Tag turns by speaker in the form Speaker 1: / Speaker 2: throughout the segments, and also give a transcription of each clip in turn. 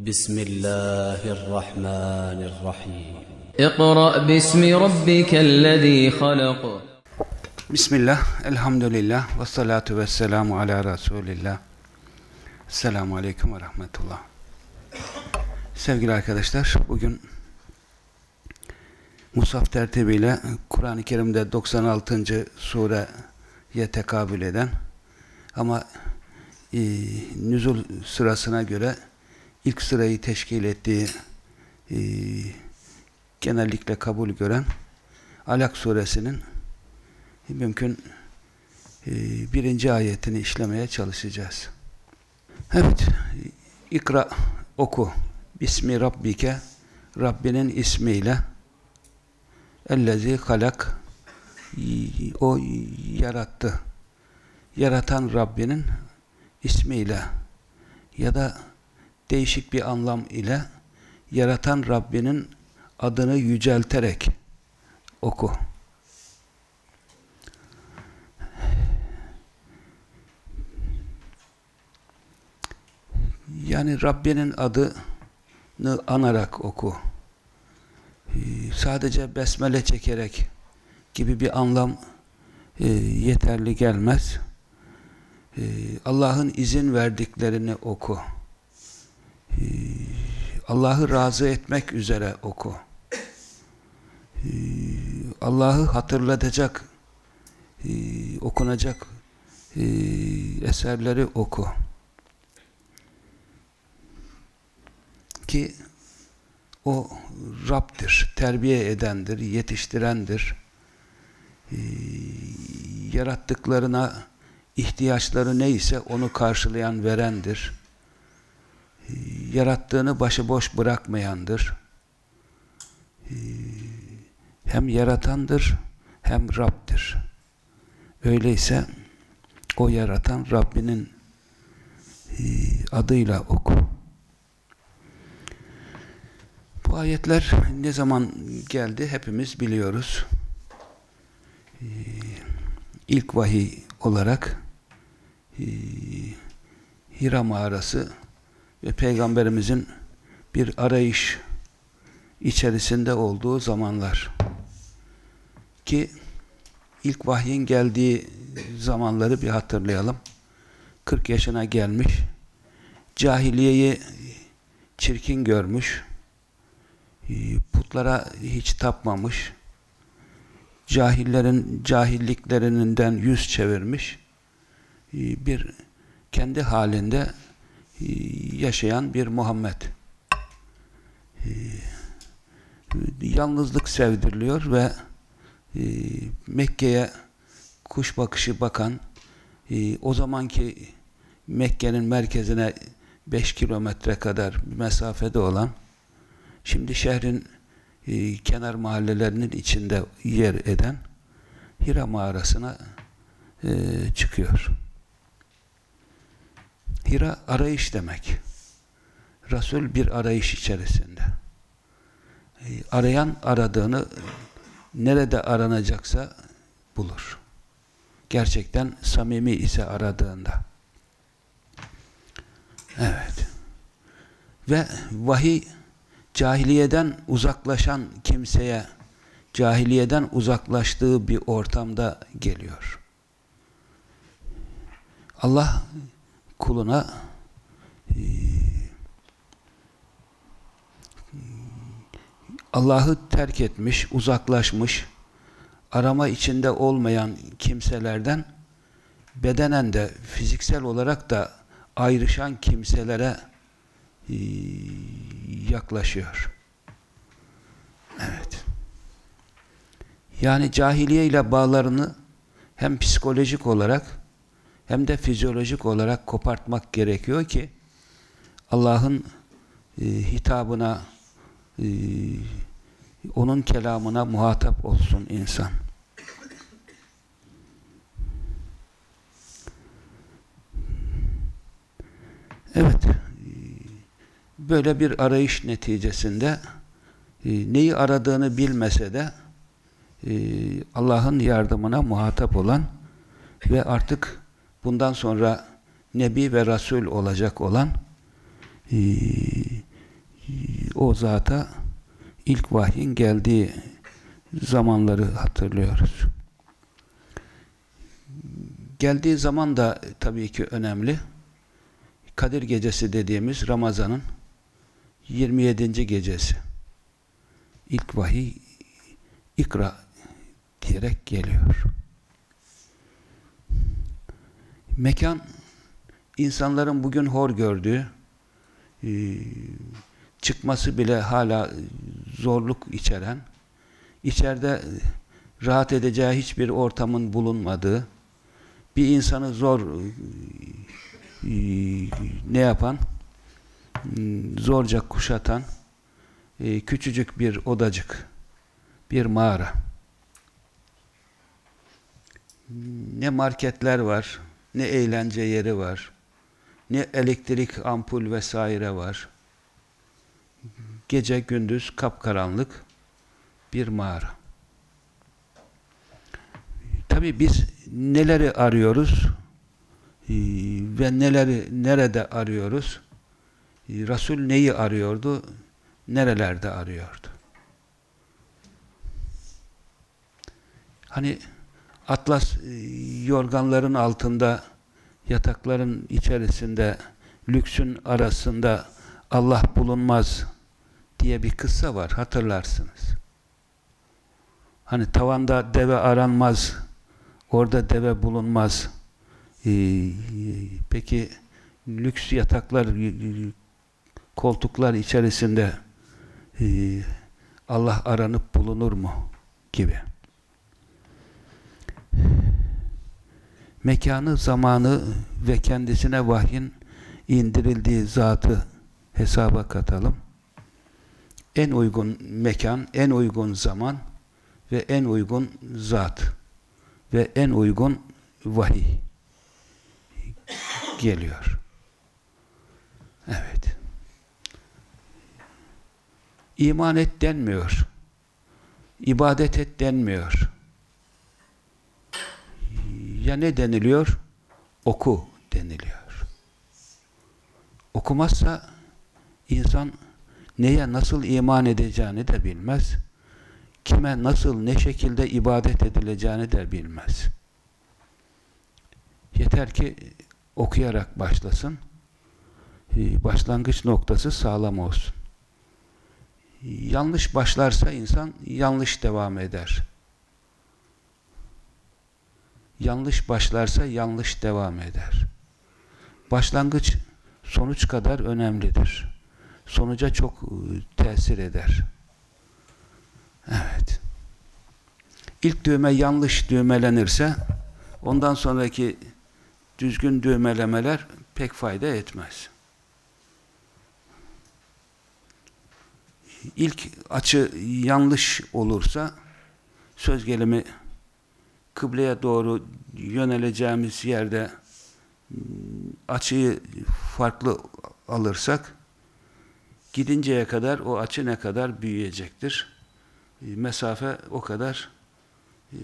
Speaker 1: بسم الله الرحمن الرحيم
Speaker 2: اقرأ باسم ربك الذي خلق
Speaker 3: Bismillah, elhamdülillah, ve salatu ve selamu ala Resulillah. Selamun Aleyküm ve Rahmetullah. Sevgili arkadaşlar, bugün Musaf tertibiyle Kur'an-ı Kerim'de 96. sureye tekabül eden ama e, nüzul sırasına göre ilk sırayı teşkil ettiği e, genellikle kabul gören Alak suresinin mümkün e, birinci ayetini işlemeye çalışacağız. Evet, ikra, oku. Bismi Rabbike, Rabbinin ismiyle ellezi halak o yarattı. Yaratan Rabbinin ismiyle ya da değişik bir anlam ile yaratan Rabbinin adını yücelterek oku. Yani Rabbinin adını anarak oku. Sadece besmele çekerek gibi bir anlam e, yeterli gelmez. Ee, Allah'ın izin verdiklerini oku. Allah'ı razı etmek üzere oku. Allah'ı hatırlatacak okunacak eserleri oku. ki o Rab'dir, terbiye edendir, yetiştirendir. Yarattıklarına ihtiyaçları neyse onu karşılayan, verendir. Ee, yarattığını başıboş bırakmayandır. Ee, hem yaratandır, hem Rab'dir. Öyleyse o yaratan Rabbinin e, adıyla oku. Bu ayetler ne zaman geldi hepimiz biliyoruz. Ee, ilk vahiy olarak Hira mağarası ve Peygamberimizin bir arayış içerisinde olduğu zamanlar. Ki ilk vahyin geldiği zamanları bir hatırlayalım. 40 yaşına gelmiş, cahiliyeyi çirkin görmüş, putlara hiç tapmamış, cahillerin cahilliklerinden yüz çevirmiş, bir kendi halinde yaşayan bir Muhammed. Yalnızlık sevdiriliyor ve Mekke'ye kuş bakışı bakan, o zamanki Mekke'nin merkezine 5 kilometre kadar bir mesafede olan Şimdi şehrin e, kenar mahallelerinin içinde yer eden Hira mağarasına e, çıkıyor. Hira arayış demek. Resul bir arayış içerisinde. E, arayan aradığını nerede aranacaksa bulur. Gerçekten samimi ise aradığında. Evet. Ve vahiy cahiliyeden uzaklaşan kimseye cahiliyeden uzaklaştığı bir ortamda geliyor. Allah kuluna e, Allah'ı terk etmiş, uzaklaşmış, arama içinde olmayan kimselerden bedenen de fiziksel olarak da ayrışan kimselere e, yaklaşıyor. Evet. Yani cahiliye ile bağlarını hem psikolojik olarak hem de fizyolojik olarak kopartmak gerekiyor ki Allah'ın e, hitabına e, onun kelamına muhatap olsun insan. Evet. Böyle bir arayış neticesinde e, neyi aradığını bilmese de e, Allah'ın yardımına muhatap olan ve artık bundan sonra Nebi ve Resul olacak olan e, o zata ilk vahyin geldiği zamanları hatırlıyoruz. Geldiği zaman da tabii ki önemli. Kadir Gecesi dediğimiz Ramazan'ın 27. gecesi. İlk vahiy ikra diyerek geliyor. Mekan insanların bugün hor gördüğü e, çıkması bile hala zorluk içeren içeride rahat edeceği hiçbir ortamın bulunmadığı bir insanı zor e, ne yapan zorca kuşatan e, küçücük bir odacık bir mağara. Ne marketler var ne eğlence yeri var ne elektrik ampul vesaire var. Gece gündüz kapkaranlık bir mağara. Tabi biz neleri arıyoruz ee, ve neleri nerede arıyoruz? Ee, Resul neyi arıyordu nerelerde arıyordu? Hani atlas e, yorganların altında yatakların içerisinde lüksün arasında Allah bulunmaz diye bir kıssa var hatırlarsınız. Hani tavanda deve aranmaz orada deve bulunmaz. Ee, peki lüks yataklar koltuklar içerisinde e, Allah aranıp bulunur mu? gibi. Mekanı, zamanı ve kendisine vahyin indirildiği zatı hesaba katalım. En uygun mekan, en uygun zaman ve en uygun zat ve en uygun vahiy geliyor. Evet. İman et denmiyor. İbadet et denmiyor ya ne deniliyor? Oku deniliyor. Okumazsa insan neye nasıl iman edeceğini de bilmez. Kime nasıl, ne şekilde ibadet edileceğini de bilmez. Yeter ki okuyarak başlasın. Başlangıç noktası sağlam olsun. Yanlış başlarsa insan yanlış devam eder yanlış başlarsa yanlış devam eder. Başlangıç sonuç kadar önemlidir. Sonuca çok e, tesir eder. Evet. İlk düğme yanlış düğmelenirse ondan sonraki düzgün düğmelemeler pek fayda etmez. İlk açı yanlış olursa söz gelimi kıbleye doğru yöneleceğimiz yerde ıı, açıyı farklı alırsak gidinceye kadar o açı ne kadar büyüyecektir. Mesafe o kadar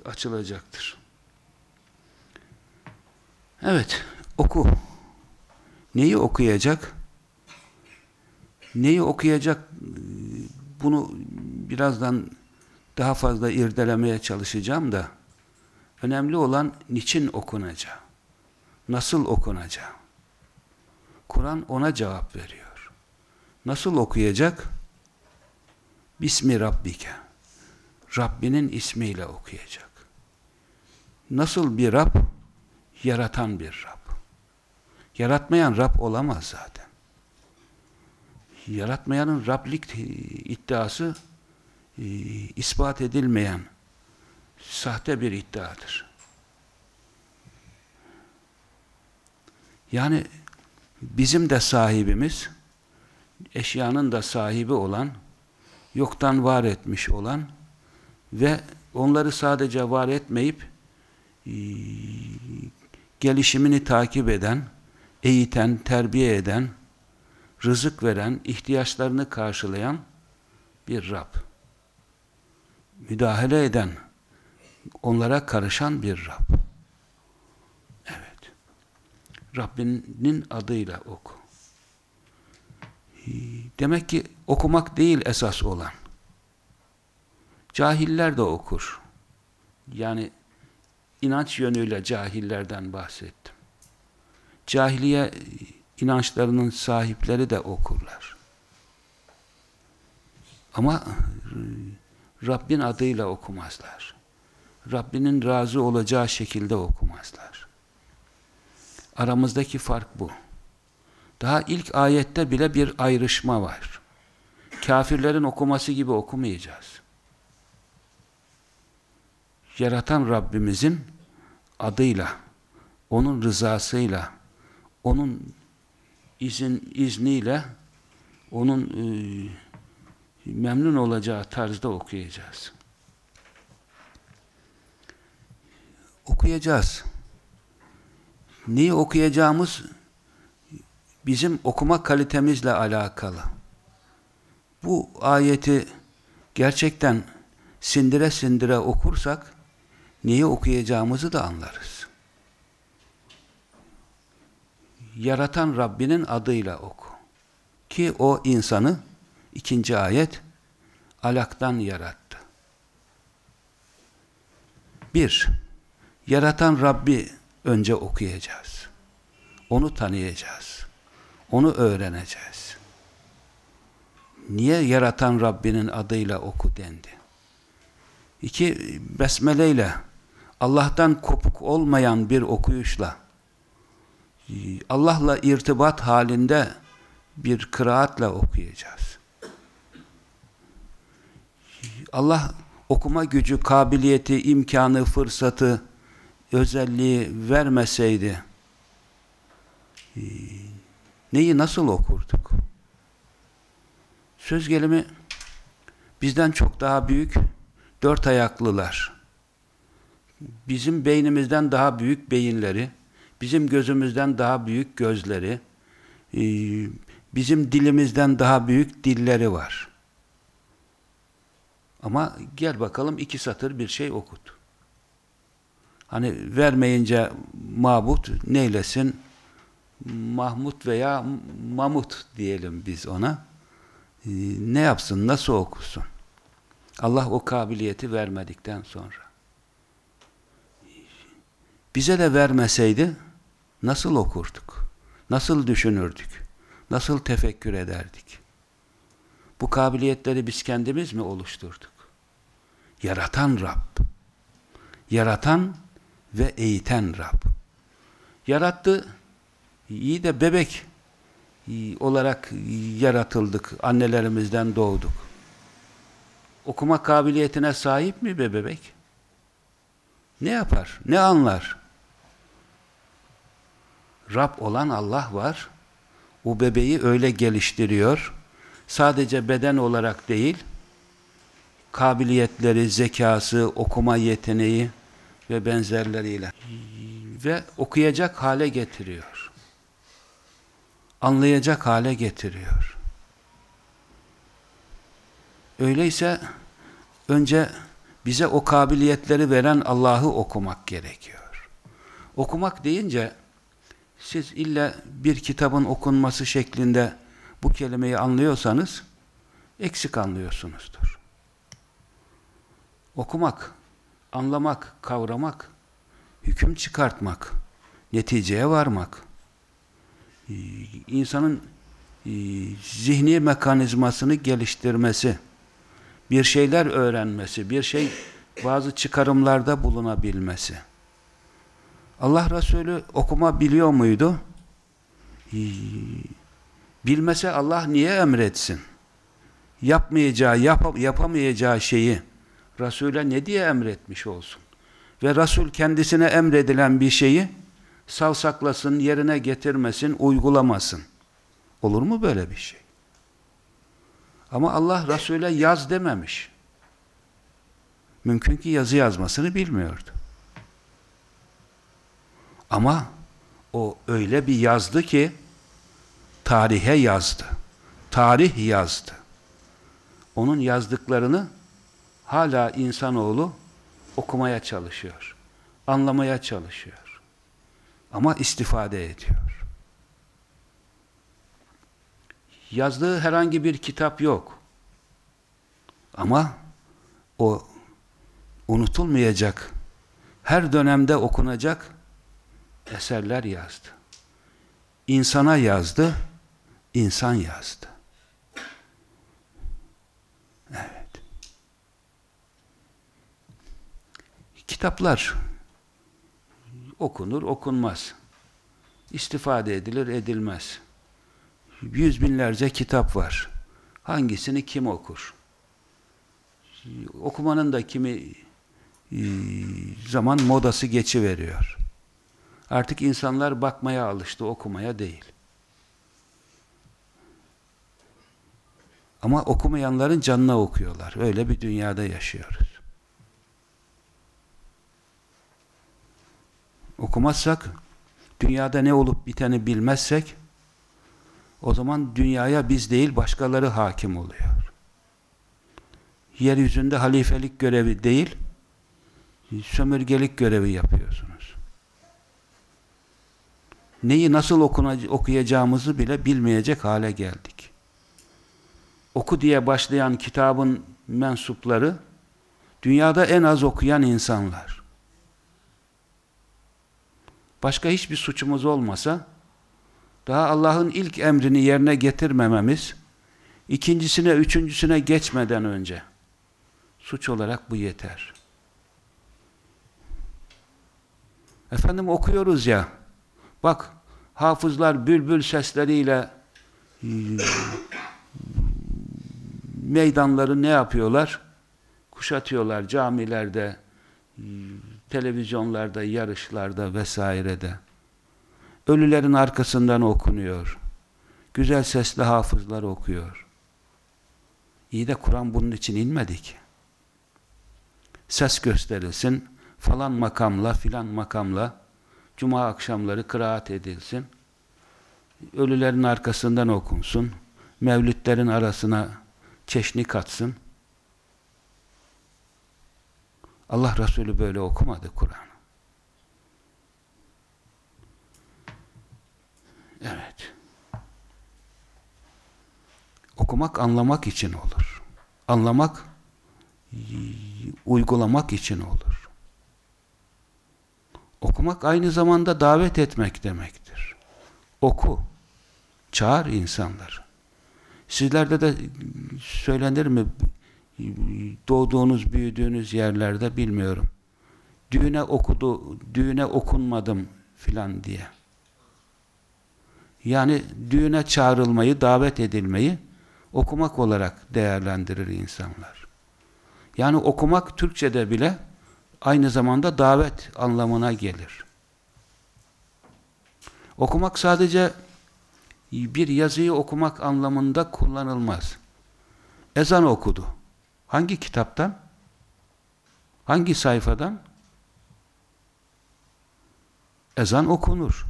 Speaker 3: açılacaktır. Evet, oku. Neyi okuyacak? Neyi okuyacak? Bunu birazdan daha fazla irdelemeye çalışacağım da Önemli olan niçin okunacağı, nasıl okunacağı. Kur'an ona cevap veriyor. Nasıl okuyacak? Bismi Rabbike. Rabbinin ismiyle okuyacak. Nasıl bir Rab? Yaratan bir Rab. Yaratmayan Rab olamaz zaten. Yaratmayanın Rablik iddiası e, ispat edilmeyen sahte bir iddiadır. Yani bizim de sahibimiz eşyanın da sahibi olan, yoktan var etmiş olan ve onları sadece var etmeyip e, gelişimini takip eden, eğiten, terbiye eden, rızık veren, ihtiyaçlarını karşılayan bir Rab. Müdahale eden, onlara karışan bir Rab. Evet. Rabbinin adıyla oku. Demek ki okumak değil esas olan. Cahiller de okur. Yani inanç yönüyle cahillerden bahsettim. Cahiliye inançlarının sahipleri de okurlar. Ama Rabbin adıyla okumazlar. Rabbinin razı olacağı şekilde okumazlar. Aramızdaki fark bu. Daha ilk ayette bile bir ayrışma var. Kafirlerin okuması gibi okumayacağız. Yaratan Rabbimizin adıyla, onun rızasıyla, onun izin izniyle, onun e, memnun olacağı tarzda okuyacağız. Okuyacağız. Neyi okuyacağımız bizim okuma kalitemizle alakalı. Bu ayeti gerçekten sindire sindire okursak neyi okuyacağımızı da anlarız. Yaratan Rabbinin adıyla oku. Ki o insanı ikinci ayet alaktan yarattı. Bir, yaratan Rabbi önce okuyacağız. Onu tanıyacağız. Onu öğreneceğiz. Niye yaratan Rabbinin adıyla oku dendi? İki, besmele ile Allah'tan kopuk olmayan bir okuyuşla Allah'la irtibat halinde bir kıraatla okuyacağız. Allah okuma gücü, kabiliyeti, imkanı, fırsatı, özelliği vermeseydi neyi nasıl okurduk? Söz gelimi bizden çok daha büyük dört ayaklılar. Bizim beynimizden daha büyük beyinleri, bizim gözümüzden daha büyük gözleri, bizim dilimizden daha büyük dilleri var. Ama gel bakalım iki satır bir şey okut. Hani vermeyince mabut neylesin? Mahmut veya Mamut diyelim biz ona. Ee, ne yapsın? Nasıl okusun? Allah o kabiliyeti vermedikten sonra. Bize de vermeseydi nasıl okurduk? Nasıl düşünürdük? Nasıl tefekkür ederdik? Bu kabiliyetleri biz kendimiz mi oluşturduk? Yaratan Rab. Yaratan ve eğiten Rab. Yarattı, iyi de bebek olarak yaratıldık, annelerimizden doğduk. Okuma kabiliyetine sahip mi be bebek? Ne yapar? Ne anlar? Rab olan Allah var. O bebeği öyle geliştiriyor. Sadece beden olarak değil, kabiliyetleri, zekası, okuma yeteneği ve benzerleriyle ve okuyacak hale getiriyor. Anlayacak hale getiriyor. Öyleyse önce bize o kabiliyetleri veren Allah'ı okumak gerekiyor. Okumak deyince siz illa bir kitabın okunması şeklinde bu kelimeyi anlıyorsanız eksik anlıyorsunuzdur. Okumak, anlamak, kavramak, hüküm çıkartmak, neticeye varmak, ee, insanın e, zihni mekanizmasını geliştirmesi, bir şeyler öğrenmesi, bir şey bazı çıkarımlarda bulunabilmesi. Allah Resulü okuma biliyor muydu? Ee, bilmese Allah niye emretsin? Yapmayacağı, yap yapamayacağı şeyi Resul'e ne diye emretmiş olsun? Ve Resul kendisine emredilen bir şeyi savsaklasın, yerine getirmesin, uygulamasın. Olur mu böyle bir şey? Ama Allah Resul'e yaz dememiş. Mümkün ki yazı yazmasını bilmiyordu. Ama o öyle bir yazdı ki tarihe yazdı. Tarih yazdı. Onun yazdıklarını hala insanoğlu okumaya çalışıyor. Anlamaya çalışıyor. Ama istifade ediyor. Yazdığı herhangi bir kitap yok. Ama o unutulmayacak, her dönemde okunacak eserler yazdı. İnsana yazdı, insan yazdı. Kitaplar okunur, okunmaz. İstifade edilir, edilmez. Yüz binlerce kitap var. Hangisini kim okur? Okumanın da kimi e, zaman modası geçiveriyor. Artık insanlar bakmaya alıştı, okumaya değil. Ama okumayanların canına okuyorlar. Öyle bir dünyada yaşıyoruz. Okumazsak, dünyada ne olup biteni bilmezsek, o zaman dünyaya biz değil başkaları hakim oluyor. Yeryüzünde halifelik görevi değil, sömürgelik görevi yapıyorsunuz. Neyi nasıl okuyacağımızı bile bilmeyecek hale geldik. Oku diye başlayan kitabın mensupları, dünyada en az okuyan insanlar. Başka hiçbir suçumuz olmasa, daha Allah'ın ilk emrini yerine getirmememiz, ikincisine, üçüncüsüne geçmeden önce suç olarak bu yeter. Efendim okuyoruz ya, bak hafızlar bülbül sesleriyle meydanları ne yapıyorlar? Kuşatıyorlar camilerde, televizyonlarda, yarışlarda vesairede. Ölülerin arkasından okunuyor. Güzel sesli hafızlar okuyor. İyi de Kur'an bunun için inmedi ki. Ses gösterilsin, falan makamla, filan makamla, cuma akşamları kıraat edilsin, ölülerin arkasından okunsun, mevlütlerin arasına çeşni katsın. Allah Resulü böyle okumadı Kur'an'ı. Evet. Okumak anlamak için olur. Anlamak uygulamak için olur. Okumak aynı zamanda davet etmek demektir. Oku. Çağır insanları. Sizlerde de söylenir mi? Doğduğunuz, büyüdüğünüz yerlerde bilmiyorum. Düğüne okudu, düğüne okunmadım filan diye. Yani düğüne çağrılmayı, davet edilmeyi okumak olarak değerlendirir insanlar. Yani okumak Türkçe'de bile aynı zamanda davet anlamına gelir. Okumak sadece bir yazıyı okumak anlamında kullanılmaz. Ezan okudu. Hangi kitaptan? Hangi sayfadan? Ezan okunur.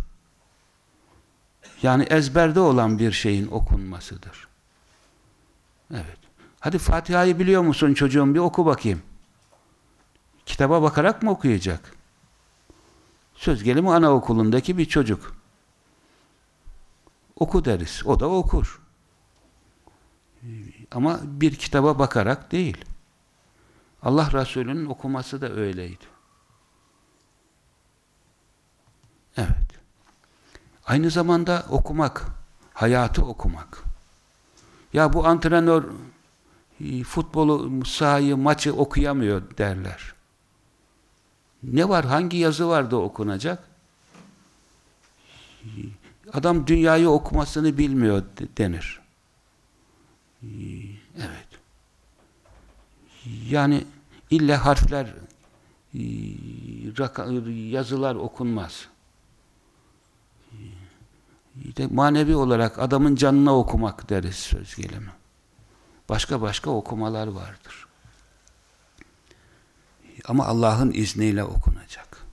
Speaker 3: Yani ezberde olan bir şeyin okunmasıdır. Evet. Hadi Fatiha'yı biliyor musun çocuğum bir oku bakayım. Kitaba bakarak mı okuyacak? Söz gelimi anaokulundaki bir çocuk. Oku deriz. O da okur. Ama bir kitaba bakarak değil. Allah Resulü'nün okuması da öyleydi. Evet. Aynı zamanda okumak, hayatı okumak. Ya bu antrenör futbolu, sahayı, maçı okuyamıyor derler. Ne var? Hangi yazı var da okunacak? Adam dünyayı okumasını bilmiyor denir. Evet. Yani ille harfler yazılar okunmaz. İşte manevi olarak adamın canına okumak deriz söz gelimi. Başka başka okumalar vardır. Ama Allah'ın izniyle okunacak.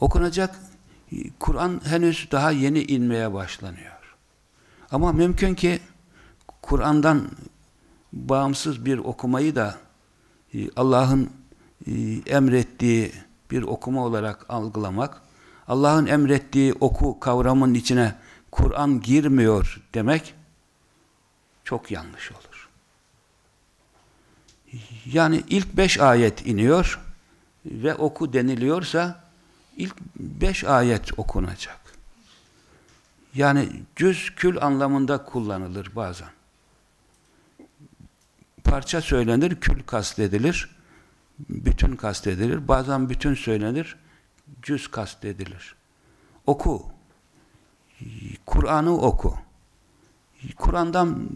Speaker 3: Okunacak Kur'an henüz daha yeni inmeye başlanıyor. Ama mümkün ki Kur'an'dan bağımsız bir okumayı da e, Allah'ın e, emrettiği bir okuma olarak algılamak, Allah'ın emrettiği oku kavramının içine Kur'an girmiyor demek çok yanlış olur. Yani ilk beş ayet iniyor ve oku deniliyorsa ilk beş ayet okunacak. Yani cüz kül anlamında kullanılır bazen. Parça söylenir, kül kastedilir, bütün kastedilir. Bazen bütün söylenir, cüz kastedilir. Oku. Kur'an'ı oku. Kur'an'dan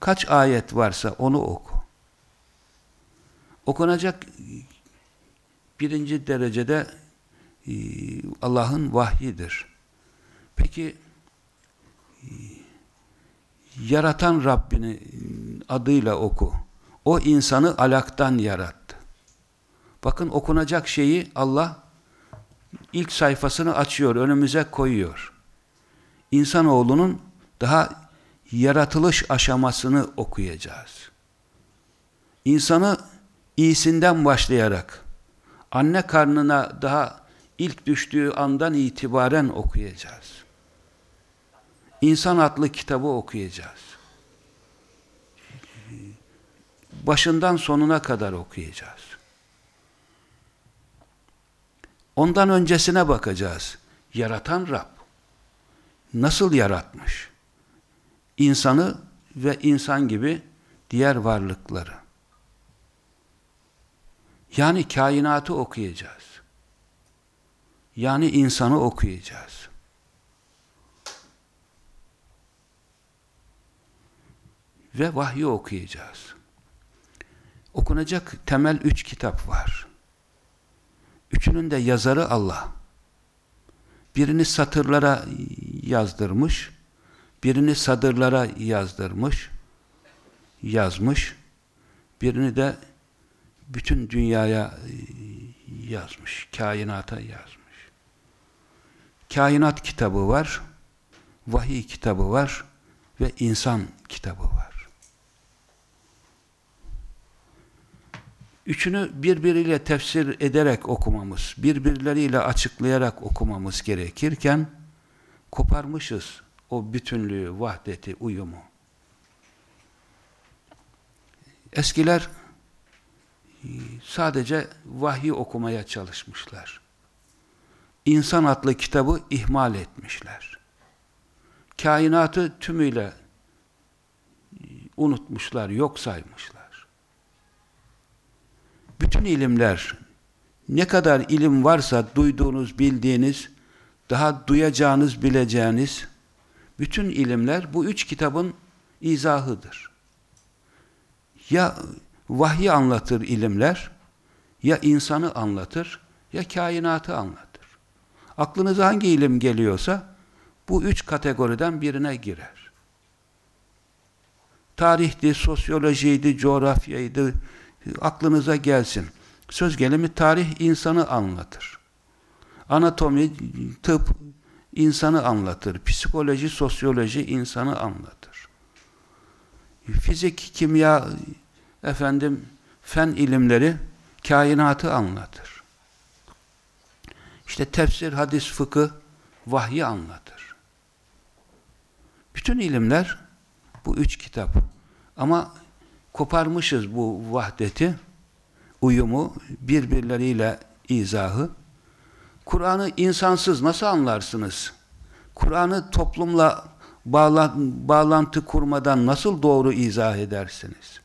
Speaker 3: kaç ayet varsa onu oku. Okunacak birinci derecede e, Allah'ın vahyidir. Peki yaratan Rabbini adıyla oku. O insanı alaktan yarattı. Bakın okunacak şeyi Allah ilk sayfasını açıyor, önümüze koyuyor. İnsanoğlunun daha yaratılış aşamasını okuyacağız. İnsanı iyisinden başlayarak anne karnına daha ilk düştüğü andan itibaren okuyacağız. İnsan adlı kitabı okuyacağız. Başından sonuna kadar okuyacağız. Ondan öncesine bakacağız. Yaratan Rab. Nasıl yaratmış? İnsanı ve insan gibi diğer varlıkları. Yani kainatı okuyacağız. Yani insanı okuyacağız. Ve vahyi okuyacağız. Okunacak temel üç kitap var. Üçünün de yazarı Allah. Birini satırlara yazdırmış, birini sadırlara yazdırmış, yazmış, birini de bütün dünyaya yazmış, kainata yazmış. Kainat kitabı var, vahiy kitabı var ve insan kitabı var. Üçünü birbiriyle tefsir ederek okumamız, birbirleriyle açıklayarak okumamız gerekirken koparmışız o bütünlüğü, vahdeti, uyumu. Eskiler sadece vahyi okumaya çalışmışlar. İnsan adlı kitabı ihmal etmişler. Kainatı tümüyle unutmuşlar, yok saymışlar. Bütün ilimler, ne kadar ilim varsa duyduğunuz, bildiğiniz, daha duyacağınız, bileceğiniz bütün ilimler bu üç kitabın izahıdır. Ya vahyi anlatır ilimler, ya insanı anlatır, ya kainatı anlatır. Aklınıza hangi ilim geliyorsa, bu üç kategoriden birine girer. Tarihti, sosyolojiydi, coğrafyaydı, aklınıza gelsin. Söz gelimi tarih insanı anlatır. Anatomi, tıp insanı anlatır. Psikoloji, sosyoloji insanı anlatır. Fizik, kimya, efendim fen ilimleri kainatı anlatır. İşte tefsir, hadis, fıkıh vahyi anlatır. Bütün ilimler bu üç kitap. Ama koparmışız bu vahdeti, uyumu, birbirleriyle izahı. Kur'an'ı insansız nasıl anlarsınız? Kur'an'ı toplumla bağla, bağlantı kurmadan nasıl doğru izah edersiniz?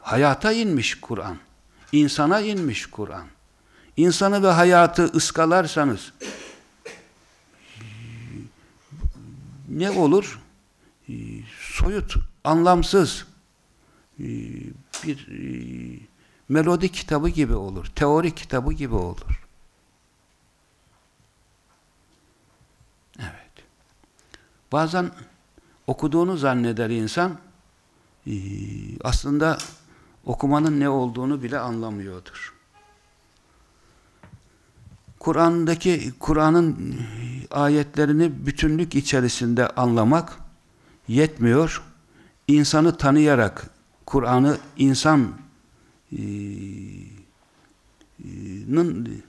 Speaker 3: Hayata inmiş Kur'an. İnsana inmiş Kur'an. İnsanı ve hayatı ıskalarsanız ne olur? Soyut, anlamsız bir melodi kitabı gibi olur. Teori kitabı gibi olur. Evet. Bazen okuduğunu zanneder insan. Ee, aslında okumanın ne olduğunu bile anlamıyordur. Kur'an'daki Kur'an'ın ayetlerini bütünlük içerisinde anlamak yetmiyor. İnsanı tanıyarak Kur'an'ı insan e, nın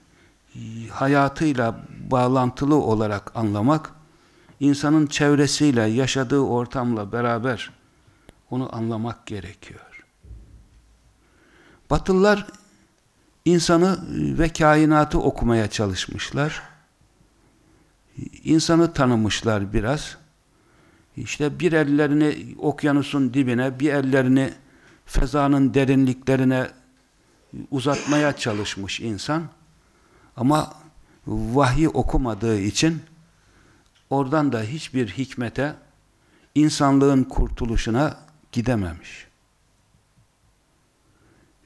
Speaker 3: hayatıyla bağlantılı olarak anlamak, insanın çevresiyle, yaşadığı ortamla beraber onu anlamak gerekiyor. Batılılar insanı ve kainatı okumaya çalışmışlar. İnsanı tanımışlar biraz. İşte bir ellerini okyanusun dibine, bir ellerini fezanın derinliklerine uzatmaya çalışmış insan. Ama vahyi okumadığı için oradan da hiçbir hikmete, insanlığın kurtuluşuna gidememiş.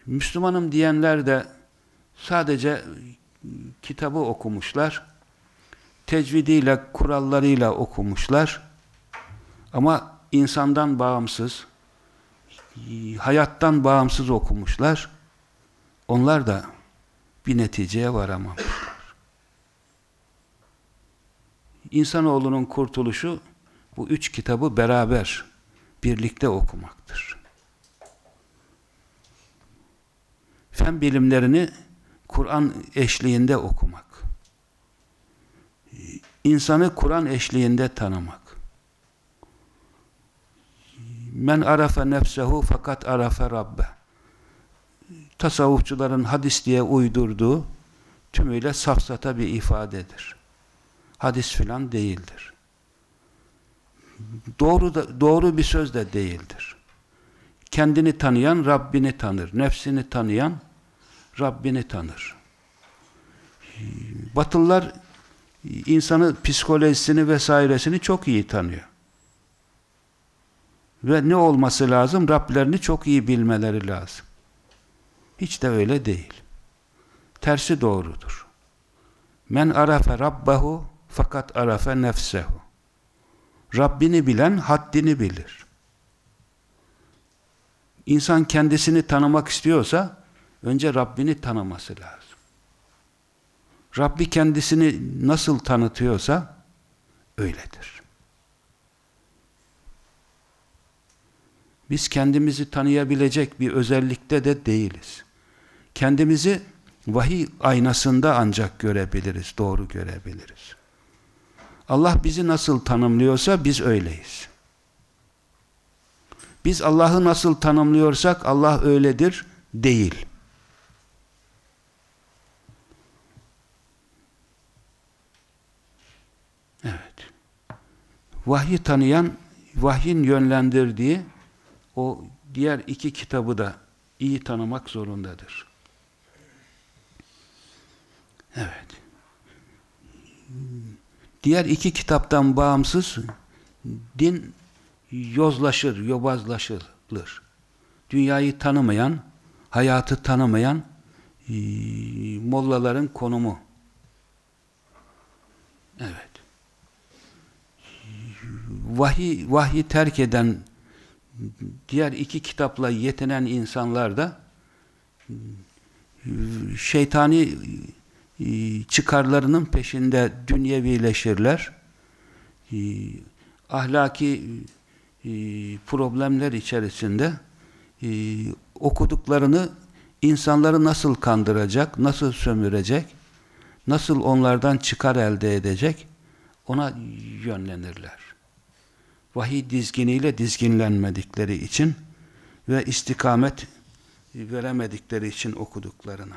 Speaker 3: Müslümanım diyenler de sadece kitabı okumuşlar, tecvidiyle, kurallarıyla okumuşlar ama insandan bağımsız, hayattan bağımsız okumuşlar. Onlar da bir neticeye varamamışlar. İnsanoğlunun kurtuluşu bu üç kitabı beraber birlikte okumaktır. Fen bilimlerini Kur'an eşliğinde okumak. İnsanı Kur'an eşliğinde tanımak. Men arafe nefsehu fakat arafe rabbe. Tasavvufçuların hadis diye uydurduğu tümüyle safsata bir ifadedir. Hadis filan değildir. Doğru da, doğru bir söz de değildir. Kendini tanıyan Rabbini tanır. Nefsini tanıyan Rabbini tanır. Batılılar insanı psikolojisini vesairesini çok iyi tanıyor. Ve ne olması lazım? Rablerini çok iyi bilmeleri lazım. Hiç de öyle değil. Tersi doğrudur. Men arafe rabbahu fakat arafe nefsehu. Rabbini bilen haddini bilir. İnsan kendisini tanımak istiyorsa önce Rabbini tanıması lazım. Rabbi kendisini nasıl tanıtıyorsa öyledir. Biz kendimizi tanıyabilecek bir özellikte de değiliz. Kendimizi vahiy aynasında ancak görebiliriz, doğru görebiliriz. Allah bizi nasıl tanımlıyorsa biz öyleyiz. Biz Allah'ı nasıl tanımlıyorsak Allah öyledir, değil. Evet. Vahyi tanıyan, vahyin yönlendirdiği o diğer iki kitabı da iyi tanımak zorundadır. Evet. Diğer iki kitaptan bağımsız din yozlaşır, yobazlaşılır. Dünyayı tanımayan, hayatı tanımayan e, mollaların konumu. Evet. Vahiy, vahyi terk eden diğer iki kitapla yetinen insanlar da şeytani çıkarlarının peşinde dünyevileşirler. Ahlaki problemler içerisinde okuduklarını insanları nasıl kandıracak, nasıl sömürecek, nasıl onlardan çıkar elde edecek ona yönlenirler vahiy dizginiyle dizginlenmedikleri için ve istikamet veremedikleri için okuduklarına.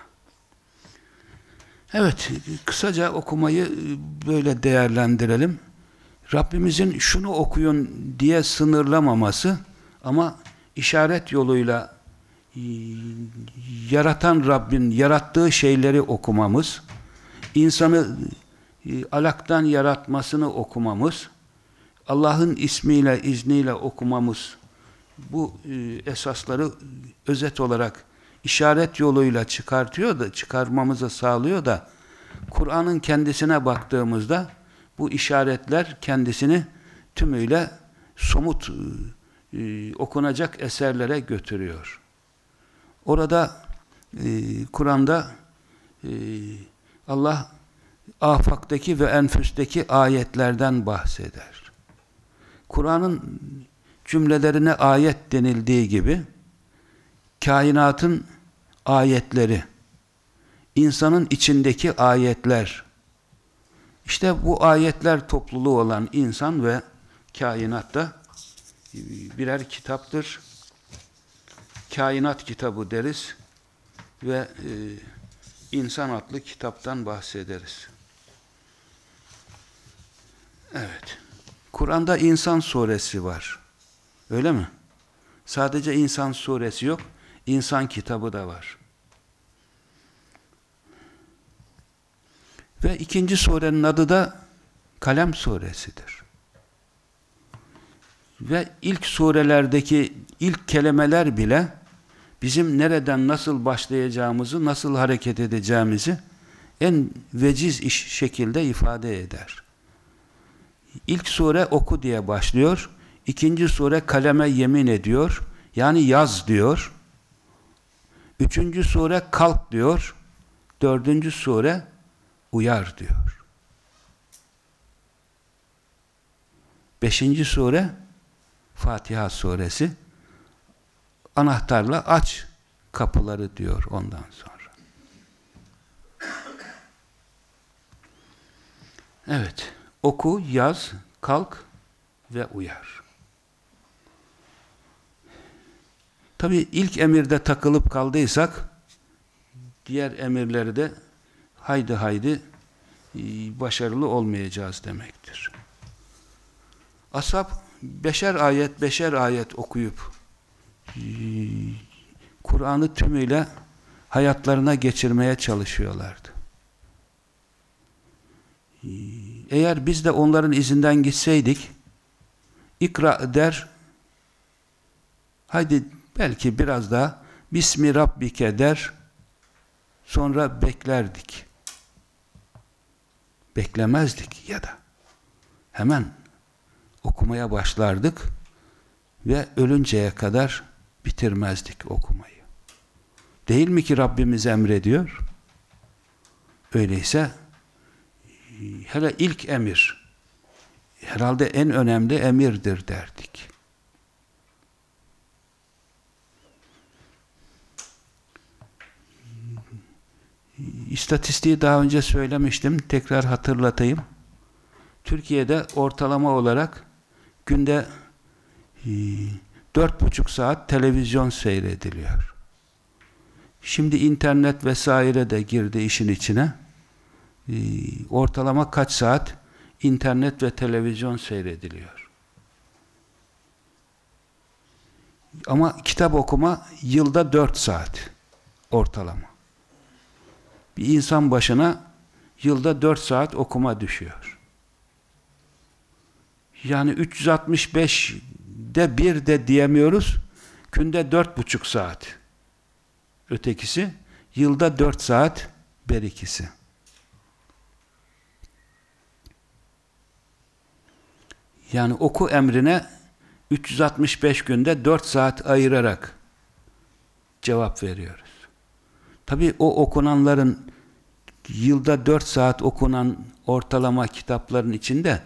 Speaker 3: Evet, kısaca okumayı böyle değerlendirelim. Rabbimizin şunu okuyun diye sınırlamaması ama işaret yoluyla yaratan Rabbin yarattığı şeyleri okumamız, insanı alaktan yaratmasını okumamız, Allah'ın ismiyle, izniyle okumamız bu e, esasları özet olarak işaret yoluyla çıkartıyor da, çıkarmamızı sağlıyor da Kur'an'ın kendisine baktığımızda bu işaretler kendisini tümüyle somut e, okunacak eserlere götürüyor. Orada e, Kur'an'da e, Allah afaktaki ve enfüsteki ayetlerden bahseder. Kur'an'ın cümlelerine ayet denildiği gibi kainatın ayetleri, insanın içindeki ayetler, işte bu ayetler topluluğu olan insan ve kainatta birer kitaptır. Kainat kitabı deriz ve e, insan adlı kitaptan bahsederiz. Evet. Kur'an'da insan suresi var. Öyle mi? Sadece insan suresi yok. insan kitabı da var. Ve ikinci surenin adı da Kalem suresidir. Ve ilk surelerdeki ilk kelimeler bile bizim nereden nasıl başlayacağımızı, nasıl hareket edeceğimizi en veciz iş şekilde ifade eder. İlk sure oku diye başlıyor. İkinci sure kaleme yemin ediyor. Yani yaz diyor. Üçüncü sure kalk diyor. Dördüncü sure uyar diyor. Beşinci sure Fatiha suresi anahtarla aç kapıları diyor ondan sonra. Evet. Oku, yaz, kalk ve uyar. Tabi ilk emirde takılıp kaldıysak diğer emirleri de haydi haydi e, başarılı olmayacağız demektir. Ashab beşer ayet beşer ayet okuyup e, Kur'an'ı tümüyle hayatlarına geçirmeye çalışıyorlardı. Eğer biz de onların izinden gitseydik ikra der haydi belki biraz daha Bismi Rabbike der sonra beklerdik. Beklemezdik ya da hemen okumaya başlardık ve ölünceye kadar bitirmezdik okumayı. Değil mi ki Rabbimiz emrediyor? Öyleyse hele ilk emir herhalde en önemli emirdir derdik. İstatistiği daha önce söylemiştim. Tekrar hatırlatayım. Türkiye'de ortalama olarak günde e, dört buçuk saat televizyon seyrediliyor. Şimdi internet vesaire de girdi işin içine. E, ortalama kaç saat internet ve televizyon seyrediliyor. Ama kitap okuma yılda dört saat ortalama bir insan başına yılda 4 saat okuma düşüyor. Yani 365 de bir de diyemiyoruz. Günde dört buçuk saat. Ötekisi yılda 4 saat ber Yani oku emrine 365 günde 4 saat ayırarak cevap veriyoruz. Tabi o okunanların yılda 4 saat okunan ortalama kitapların içinde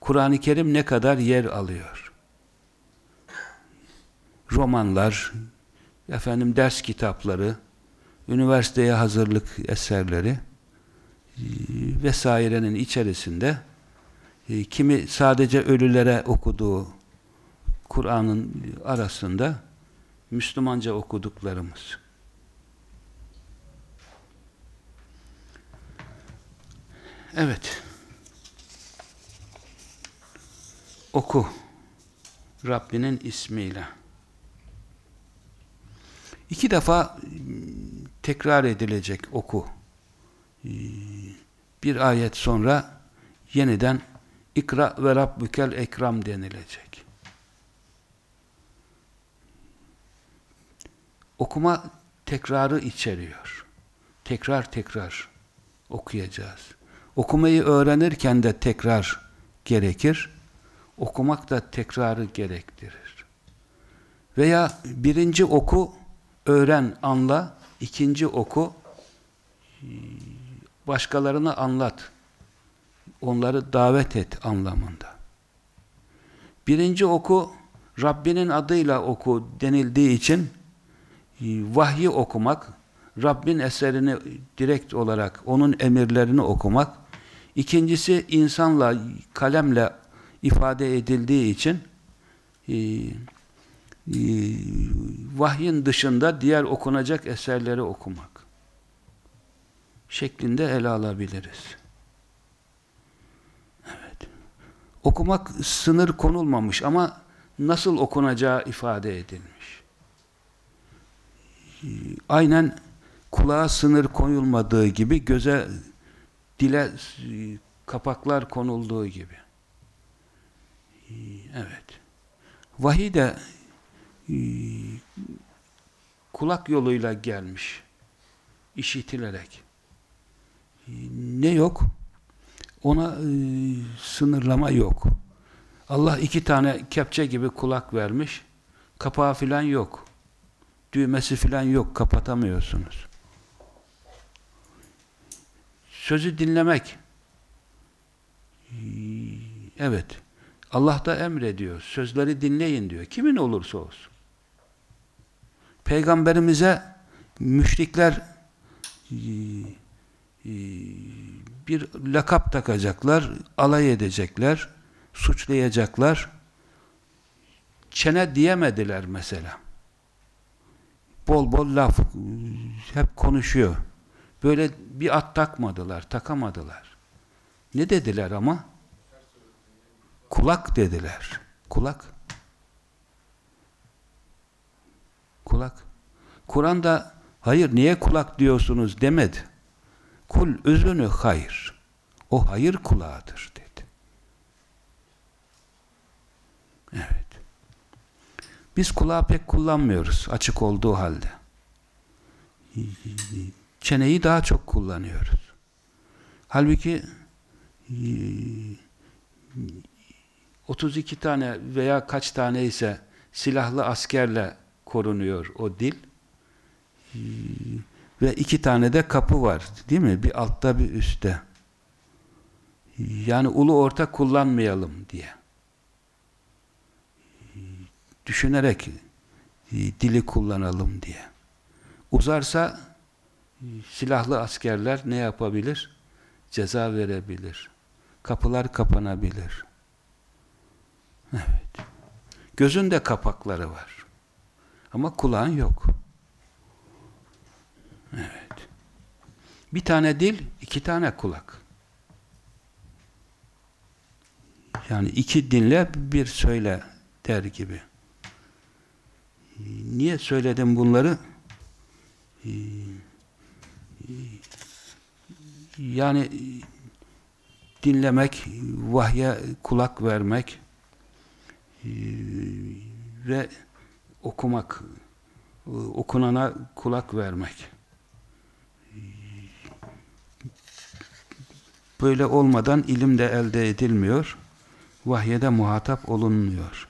Speaker 3: Kur'an-ı Kerim ne kadar yer alıyor? Romanlar, efendim ders kitapları, üniversiteye hazırlık eserleri vesairenin içerisinde e, kimi sadece ölülere okuduğu Kur'an'ın arasında Müslümanca okuduklarımız. Evet. Oku. Rabbinin ismiyle. İki defa ıı, tekrar edilecek oku. Bir ayet sonra yeniden ikra ve rabbükel ekram denilecek. Okuma tekrarı içeriyor. Tekrar tekrar okuyacağız. Okumayı öğrenirken de tekrar gerekir. okumak da tekrarı gerektirir. Veya birinci oku, öğren, anla, ikinci oku, başkalarına anlat, onları davet et anlamında. Birinci oku, Rabbinin adıyla oku denildiği için e, vahyi okumak, Rabbin eserini direkt olarak, onun emirlerini okumak, ikincisi insanla, kalemle ifade edildiği için e, e, vahyin dışında diğer okunacak eserleri okumak şeklinde ele alabiliriz. Evet. Okumak sınır konulmamış ama nasıl okunacağı ifade edilmiş. Aynen kulağa sınır koyulmadığı gibi göze dile kapaklar konulduğu gibi. Evet. Vahiy de kulak yoluyla gelmiş. işitilerek. Ne yok? Ona e, sınırlama yok. Allah iki tane kepçe gibi kulak vermiş. Kapağı filan yok. Düğmesi filan yok. Kapatamıyorsunuz. Sözü dinlemek. Evet. Allah da emrediyor. Sözleri dinleyin diyor. Kimin olursa olsun. Peygamberimize müşrikler bir lakap takacaklar, alay edecekler, suçlayacaklar. Çene diyemediler mesela. Bol bol laf, hep konuşuyor. Böyle bir at takmadılar, takamadılar. Ne dediler ama? Kulak dediler. Kulak. Kulak. Kur'an'da hayır niye kulak diyorsunuz demedi. Kul özünü hayır. O hayır kulağıdır dedi. Evet. Biz kulağı pek kullanmıyoruz açık olduğu halde. Çeneyi daha çok kullanıyoruz. Halbuki 32 tane veya kaç tane ise silahlı askerle korunuyor o dil. Ve iki tane de kapı var. Değil mi? Bir altta bir üstte. Yani ulu orta kullanmayalım diye. Düşünerek dili kullanalım diye. Uzarsa silahlı askerler ne yapabilir? Ceza verebilir. Kapılar kapanabilir. Evet. Gözün de kapakları var. Ama kulağın yok. Evet. Bir tane dil, iki tane kulak. Yani iki dinle bir söyle der gibi. Niye söyledim bunları? Yani dinlemek, vahye kulak vermek ve okumak, okunana kulak vermek. Böyle olmadan ilim de elde edilmiyor. Vahyede muhatap olunmuyor.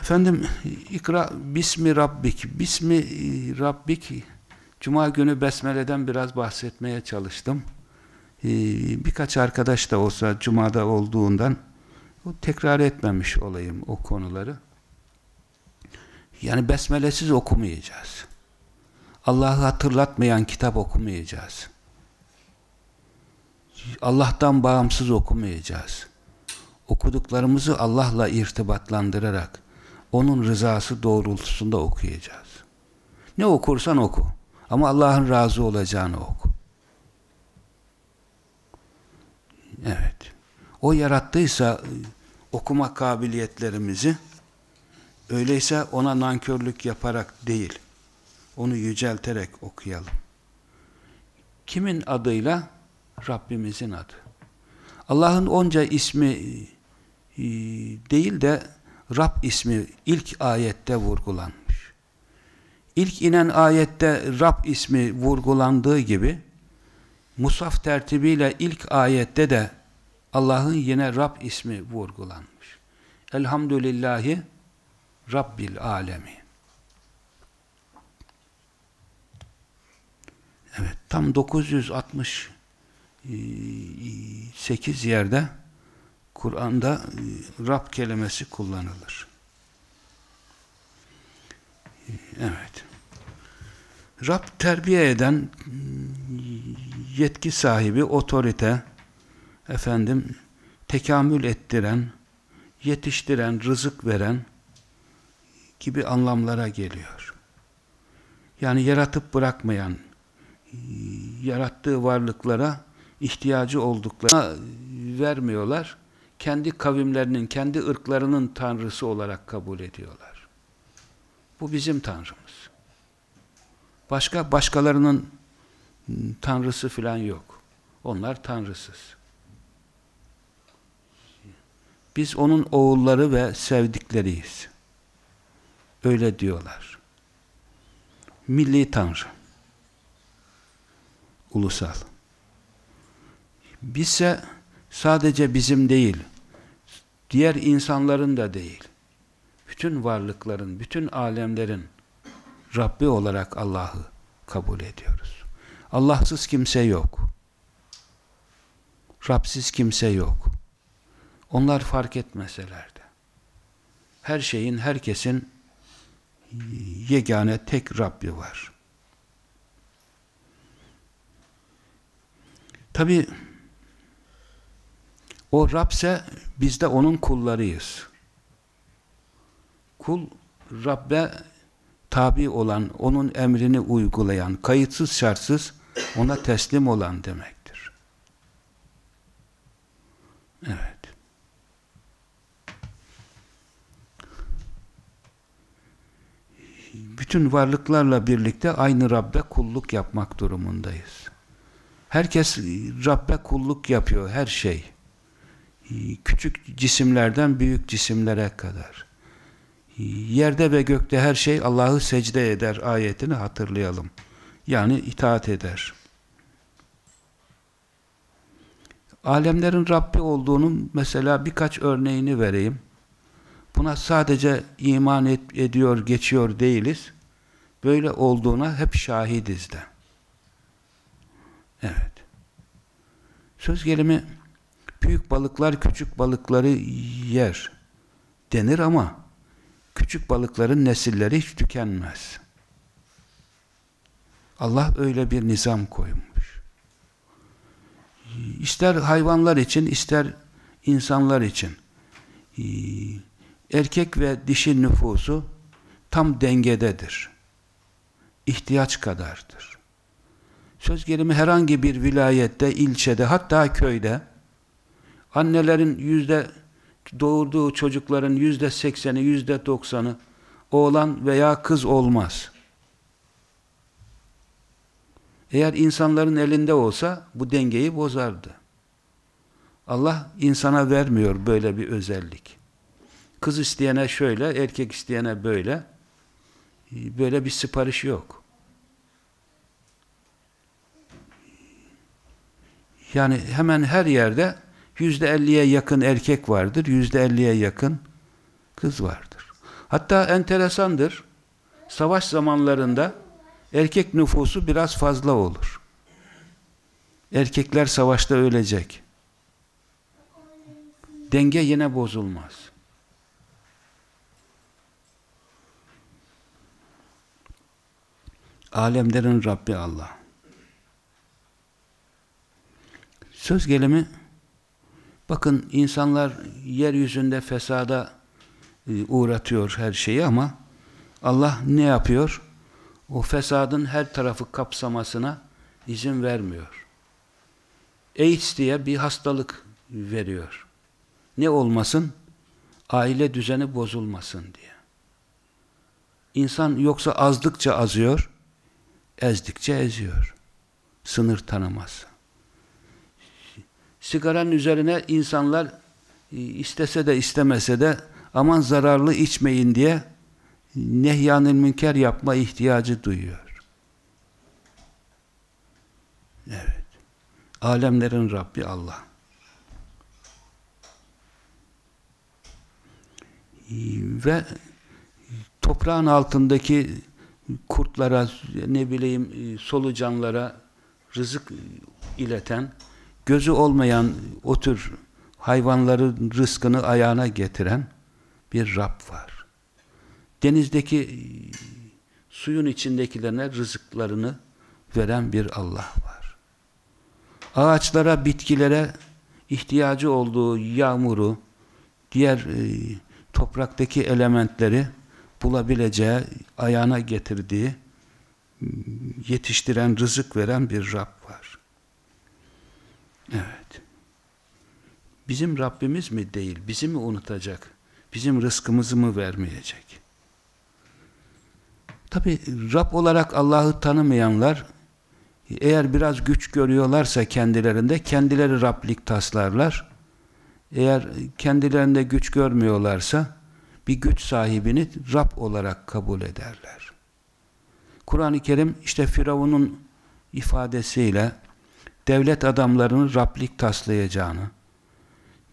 Speaker 3: Efendim ikra bismi rabbik. Bismi rabbik Cuma günü Besmele'den biraz bahsetmeye çalıştım. Ee, birkaç arkadaş da olsa Cuma'da olduğundan tekrar etmemiş olayım o konuları. Yani Besmele'siz okumayacağız. Allah'ı hatırlatmayan kitap okumayacağız. Allah'tan bağımsız okumayacağız. Okuduklarımızı Allah'la irtibatlandırarak onun rızası doğrultusunda okuyacağız. Ne okursan oku. Ama Allah'ın razı olacağını oku. Evet. O yarattıysa okuma kabiliyetlerimizi öyleyse ona nankörlük yaparak değil, onu yücelterek okuyalım. Kimin adıyla? Rabbimizin adı. Allah'ın onca ismi e, değil de Rab ismi ilk ayette vurgulanmış. İlk inen ayette Rab ismi vurgulandığı gibi Musaf tertibiyle ilk ayette de Allah'ın yine Rab ismi vurgulanmış. Elhamdülillahi Rabbil Alemin. Evet, tam 968 yerde Kur'an'da e, Rab kelimesi kullanılır. Evet. Rab terbiye eden yetki sahibi, otorite, efendim, tekamül ettiren, yetiştiren, rızık veren gibi anlamlara geliyor. Yani yaratıp bırakmayan, yarattığı varlıklara ihtiyacı olduklarına vermiyorlar. Kendi kavimlerinin, kendi ırklarının tanrısı olarak kabul ediyorlar. Bu bizim tanrımız. Başka başkalarının tanrısı filan yok. Onlar tanrısız. Biz onun oğulları ve sevdikleriyiz. Öyle diyorlar. Milli tanrı. Ulusal. Bizse sadece bizim değil, diğer insanların da değil, bütün varlıkların, bütün alemlerin Rabbi olarak Allah'ı kabul ediyoruz. Allahsız kimse yok. Rabsiz kimse yok. Onlar fark etmeseler de. Her şeyin, herkesin yegane tek Rabbi var. Tabi o Rabse biz de onun kullarıyız. Kul Rabbe tabi olan, onun emrini uygulayan, kayıtsız şartsız ona teslim olan demektir. Evet. Bütün varlıklarla birlikte aynı Rabbe kulluk yapmak durumundayız. Herkes Rabbe kulluk yapıyor, her şey. Küçük cisimlerden büyük cisimlere kadar. Yerde ve gökte her şey Allah'ı secde eder ayetini hatırlayalım. Yani itaat eder. Alemlerin Rabbi olduğunun mesela birkaç örneğini vereyim. Buna sadece iman et, ediyor, geçiyor değiliz. Böyle olduğuna hep şahidiz de. Evet. Söz gelimi büyük balıklar küçük balıkları yer denir ama küçük balıkların nesilleri hiç tükenmez. Allah öyle bir nizam koymuş. İster hayvanlar için, ister insanlar için erkek ve dişi nüfusu tam dengededir. İhtiyaç kadardır. Söz gelimi herhangi bir vilayette, ilçede, hatta köyde annelerin yüzde doğurduğu çocukların yüzde sekseni, yüzde doksanı oğlan veya kız olmaz. Eğer insanların elinde olsa bu dengeyi bozardı. Allah insana vermiyor böyle bir özellik. Kız isteyene şöyle, erkek isteyene böyle. Böyle bir sipariş yok. Yani hemen her yerde yüzde elliye yakın erkek vardır, yüzde elliye yakın kız vardır. Hatta enteresandır, savaş zamanlarında erkek nüfusu biraz fazla olur. Erkekler savaşta ölecek. Denge yine bozulmaz. Alemlerin Rabbi Allah. Söz gelimi bakın insanlar yeryüzünde fesada e, uğratıyor her şeyi ama Allah ne yapıyor? O fesadın her tarafı kapsamasına izin vermiyor. AIDS diye bir hastalık veriyor. Ne olmasın? Aile düzeni bozulmasın diye. İnsan yoksa azdıkça azıyor, ezdikçe eziyor. Sınır tanımaz sigaranın üzerine insanlar e, istese de istemese de aman zararlı içmeyin diye nehyanil münker yapma ihtiyacı duyuyor. Evet. Alemlerin Rabbi Allah. Ve toprağın altındaki kurtlara, ne bileyim e, solucanlara rızık ileten, gözü olmayan o tür hayvanların rızkını ayağına getiren bir Rab var. Denizdeki suyun içindekilerine rızıklarını veren bir Allah var. Ağaçlara, bitkilere ihtiyacı olduğu yağmuru, diğer e, topraktaki elementleri bulabileceği, ayağına getirdiği, yetiştiren, rızık veren bir Rab var. Evet. Bizim Rabbimiz mi değil, bizi mi unutacak, bizim rızkımızı mı vermeyecek? Tabi Rab olarak Allah'ı tanımayanlar, eğer biraz güç görüyorlarsa kendilerinde, kendileri Rablik taslarlar. Eğer kendilerinde güç görmüyorlarsa, bir güç sahibini Rab olarak kabul ederler. Kur'an-ı Kerim işte Firavun'un ifadesiyle devlet adamlarının Rablik taslayacağını,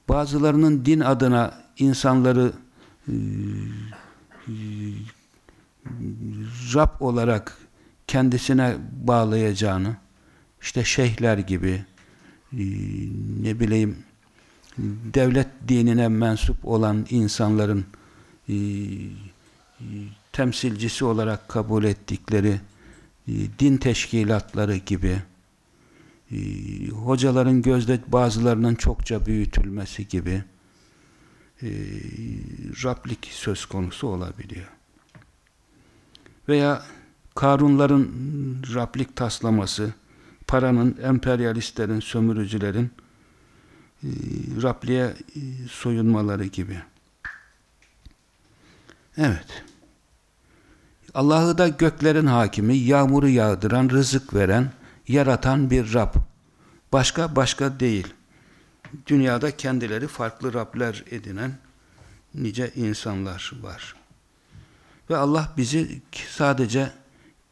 Speaker 3: bazılarının din adına insanları e, e, Rab olarak kendisine bağlayacağını, işte şeyhler gibi, e, ne bileyim, devlet dinine mensup olan insanların e, temsilcisi olarak kabul ettikleri din teşkilatları gibi, hocaların gözde bazılarının çokça büyütülmesi gibi Rablik söz konusu olabiliyor. Veya Karunların Rablik taslaması, paranın, emperyalistlerin, sömürücülerin e, Rabliğe e, soyunmaları gibi. Evet. Allah'ı da göklerin hakimi, yağmuru yağdıran, rızık veren, yaratan bir Rab. Başka başka değil. Dünyada kendileri farklı Rabler edinen nice insanlar var. Ve Allah bizi sadece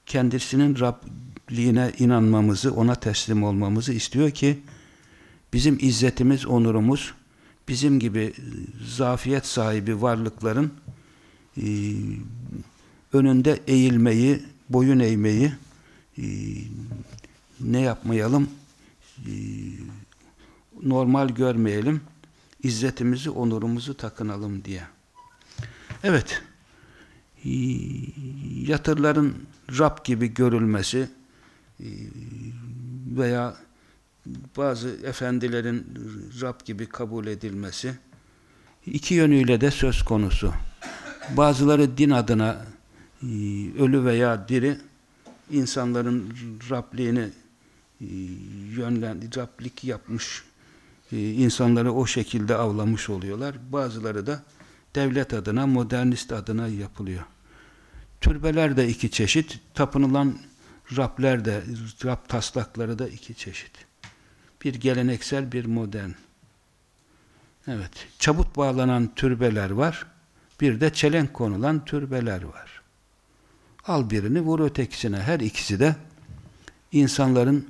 Speaker 3: kendisinin Rabliğine inanmamızı, ona teslim olmamızı istiyor ki bizim izzetimiz, onurumuz bizim gibi zafiyet sahibi varlıkların e, önünde eğilmeyi, boyun eğmeyi e, ne yapmayalım e, normal görmeyelim izzetimizi, onurumuzu takınalım diye. Evet yatırların Rab gibi görülmesi veya bazı efendilerin Rab gibi kabul edilmesi iki yönüyle de söz konusu. Bazıları din adına ölü veya diri insanların Rabliğini yönlen, Rablik yapmış insanları o şekilde avlamış oluyorlar. Bazıları da devlet adına, modernist adına yapılıyor. Türbeler de iki çeşit, tapınılan Rabler de, Rab taslakları da iki çeşit. Bir geleneksel, bir modern. Evet, çabuk bağlanan türbeler var, bir de çelenk konulan türbeler var. Al birini, vur ötekisine. Her ikisi de insanların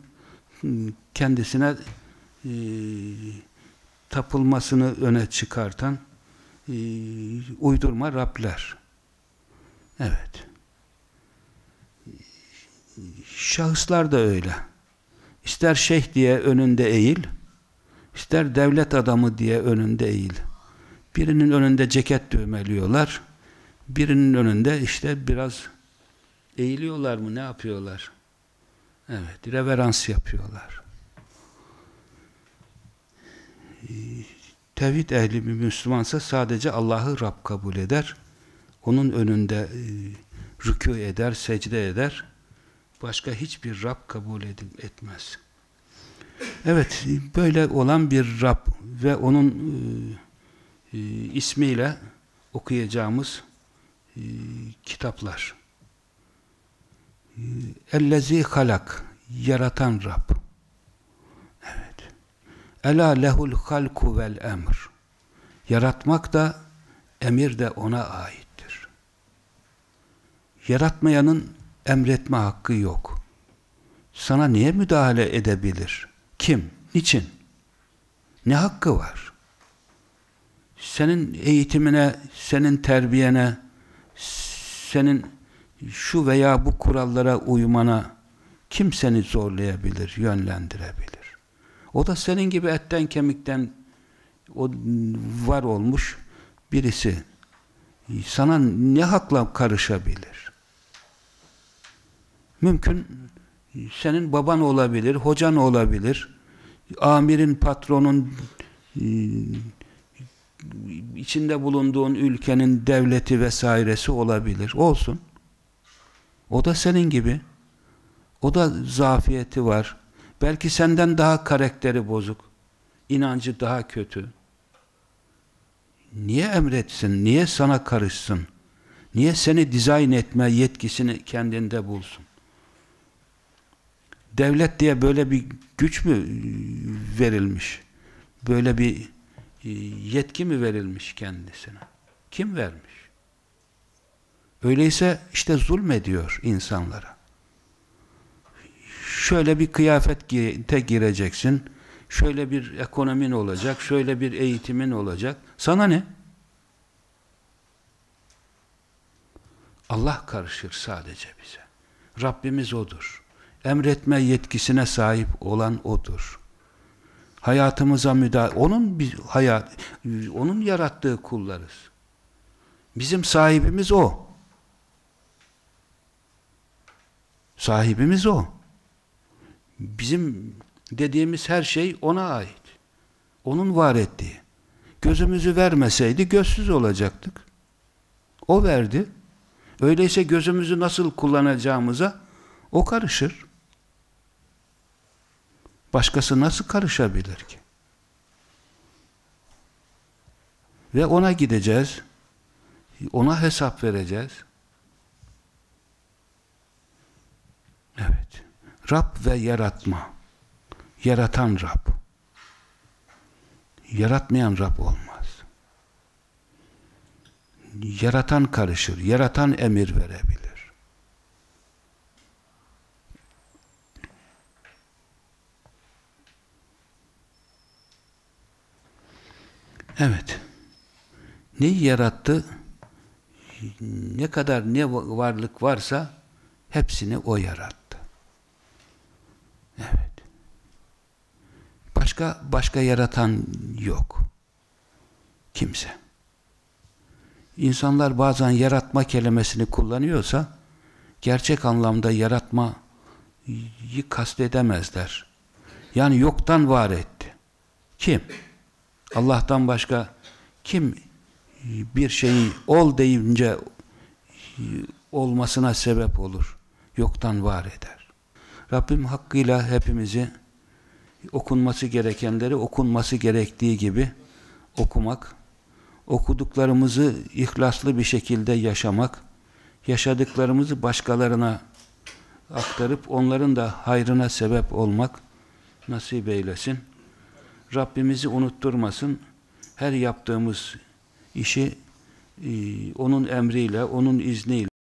Speaker 3: kendisine e, tapılmasını öne çıkartan e, uydurma Rabler. Evet. Şahıslar da öyle. İster şeyh diye önünde eğil, ister devlet adamı diye önünde eğil. Birinin önünde ceket düğmeliyorlar, birinin önünde işte biraz eğiliyorlar mı, ne yapıyorlar? Evet, reverans yapıyorlar. Tevhid ehli bir Müslümansa sadece Allah'ı Rab kabul eder onun önünde e, rükû eder, secde eder. Başka hiçbir Rab kabul edil, etmez. Evet, böyle olan bir Rab ve onun e, e, ismiyle okuyacağımız e, kitaplar. Ellezi halak, yaratan Rab. Evet. Ela lehul halku vel emr. Yaratmak da, emir de ona ait. Yaratmayanın emretme hakkı yok. Sana niye müdahale edebilir? Kim? Niçin? Ne hakkı var? senin eğitimine, senin terbiyene, senin şu veya bu kurallara uymana kim seni zorlayabilir, yönlendirebilir? O da senin gibi etten kemikten o var olmuş birisi. Sana ne hakla karışabilir? Mümkün senin baban olabilir, hocan olabilir, amirin, patronun, e, içinde bulunduğun ülkenin devleti vesairesi olabilir. Olsun. O da senin gibi. O da zafiyeti var. Belki senden daha karakteri bozuk. inancı daha kötü. Niye emretsin? Niye sana karışsın? Niye seni dizayn etme yetkisini kendinde bulsun? Devlet diye böyle bir güç mü verilmiş? Böyle bir e, yetki mi verilmiş kendisine? Kim vermiş? Öyleyse işte zulmediyor insanlara. Şöyle bir kıyafete gireceksin, şöyle bir ekonomin olacak, şöyle bir eğitimin olacak. Sana ne? Allah karışır sadece bize. Rabbimiz O'dur. Emretme yetkisine sahip olan O'dur. Hayatımıza müdahale, O'nun bir hayat, O'nun yarattığı kullarız. Bizim sahibimiz O. Sahibimiz O. Bizim dediğimiz her şey O'na ait. O'nun var ettiği. Gözümüzü vermeseydi gözsüz olacaktık. O verdi. Öyleyse gözümüzü nasıl kullanacağımıza O karışır. Başkası nasıl karışabilir ki? Ve ona gideceğiz. Ona hesap vereceğiz. Evet. Rab ve yaratma. Yaratan Rab. Yaratmayan Rab olmaz. Yaratan karışır. Yaratan emir verebilir. Evet. Neyi yarattı? Ne kadar ne varlık varsa hepsini O yarattı. Evet. Başka başka yaratan yok. Kimse. İnsanlar bazen yaratma kelimesini kullanıyorsa gerçek anlamda yaratmayı kastedemezler. Yani yoktan var etti. Kim? Allah'tan başka kim bir şeyi ol deyince olmasına sebep olur? Yoktan var eder. Rabbim hakkıyla hepimizi okunması gerekenleri okunması gerektiği gibi okumak, okuduklarımızı ihlaslı bir şekilde yaşamak, yaşadıklarımızı başkalarına aktarıp onların da hayrına sebep olmak nasip eylesin. Rabbimizi unutturmasın. Her yaptığımız işi e, onun emriyle, onun izniyle